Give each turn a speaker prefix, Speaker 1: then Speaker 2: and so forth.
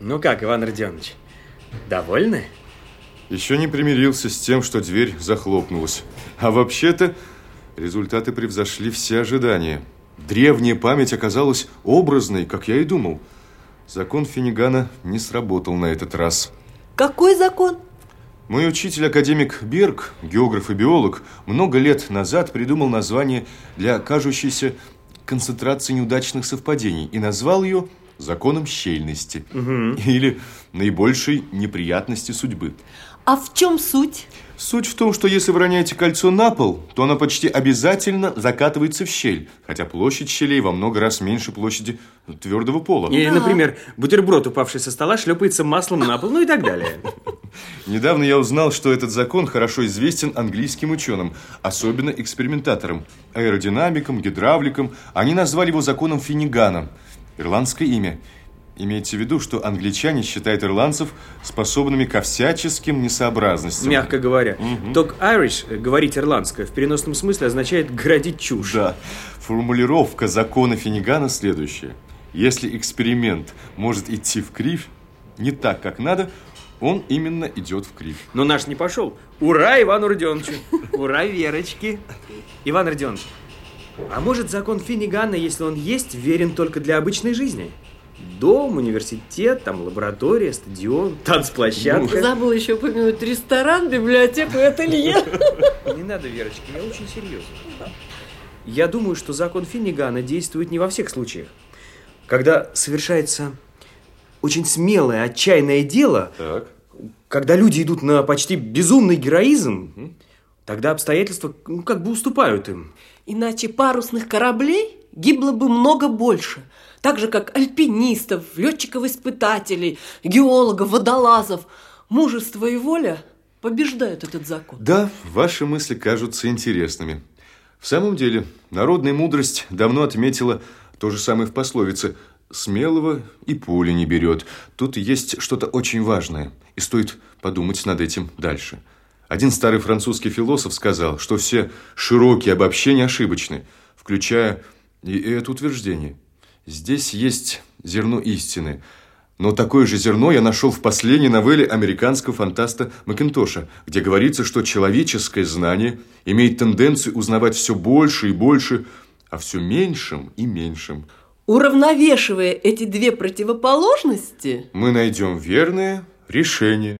Speaker 1: Ну как, Иван Родионович, довольны?
Speaker 2: Еще не примирился с тем, что дверь захлопнулась. А вообще-то результаты превзошли все ожидания. Древняя память оказалась образной, как я и думал. Закон Финнигана не сработал на этот раз.
Speaker 3: Какой закон?
Speaker 2: Мой учитель, академик Берг, географ и биолог, много лет назад придумал название для кажущейся концентрации неудачных совпадений и назвал ее законом щельности угу. или наибольшей неприятности судьбы.
Speaker 3: А в чем суть?
Speaker 2: Суть в том, что если вы роняете кольцо на пол, то оно почти обязательно закатывается в щель, хотя площадь щелей во много раз меньше площади твердого пола.
Speaker 1: И, да. например, бутерброд, упавший со стола, шлепается маслом на пол, ну и так далее.
Speaker 2: Недавно я узнал, что этот закон хорошо известен английским ученым, особенно экспериментаторам, аэродинамикам, гидравликам. Они назвали его законом Финнигана. Ирландское имя – Имейте в виду, что англичане считают ирландцев способными ко всяческим несообразностям.
Speaker 1: Мягко говоря. Угу. Ток Irish, говорить ирландское, в переносном смысле означает городить чушь.
Speaker 2: Да. Формулировка закона Финнигана следующая. Если эксперимент может идти в кривь, не так, как надо, он именно идет в кривь.
Speaker 1: Но наш не пошел. Ура Ивану Родионовичу! Ура Верочке! Иван Родионович, а может закон Финнигана, если он есть, верен только для обычной жизни? Дом, университет, там лаборатория, стадион, танцплощадка.
Speaker 3: Ну, забыл еще упомянуть ресторан, библиотеку и ателье.
Speaker 1: Не надо, Верочка, я очень серьезно. Я думаю, что закон Финнигана действует не во всех случаях. Когда совершается очень смелое, отчаянное дело, так. когда люди идут на почти безумный героизм, угу. Тогда обстоятельства ну, как бы уступают им.
Speaker 3: Иначе парусных кораблей гибло бы много больше – так же, как альпинистов, летчиков-испытателей, геологов, водолазов. Мужество и воля побеждают этот закон.
Speaker 2: Да, ваши мысли кажутся интересными. В самом деле, народная мудрость давно отметила то же самое в пословице «смелого и пули не берет». Тут есть что-то очень важное, и стоит подумать над этим дальше. Один старый французский философ сказал, что все широкие обобщения ошибочны, включая и это утверждение – Здесь есть зерно истины. Но такое же зерно я нашел в последней новелле американского фантаста Макинтоша, где говорится, что человеческое знание имеет тенденцию узнавать все больше и больше, а все меньшим и меньшим.
Speaker 3: Уравновешивая эти две противоположности,
Speaker 2: мы найдем верное решение.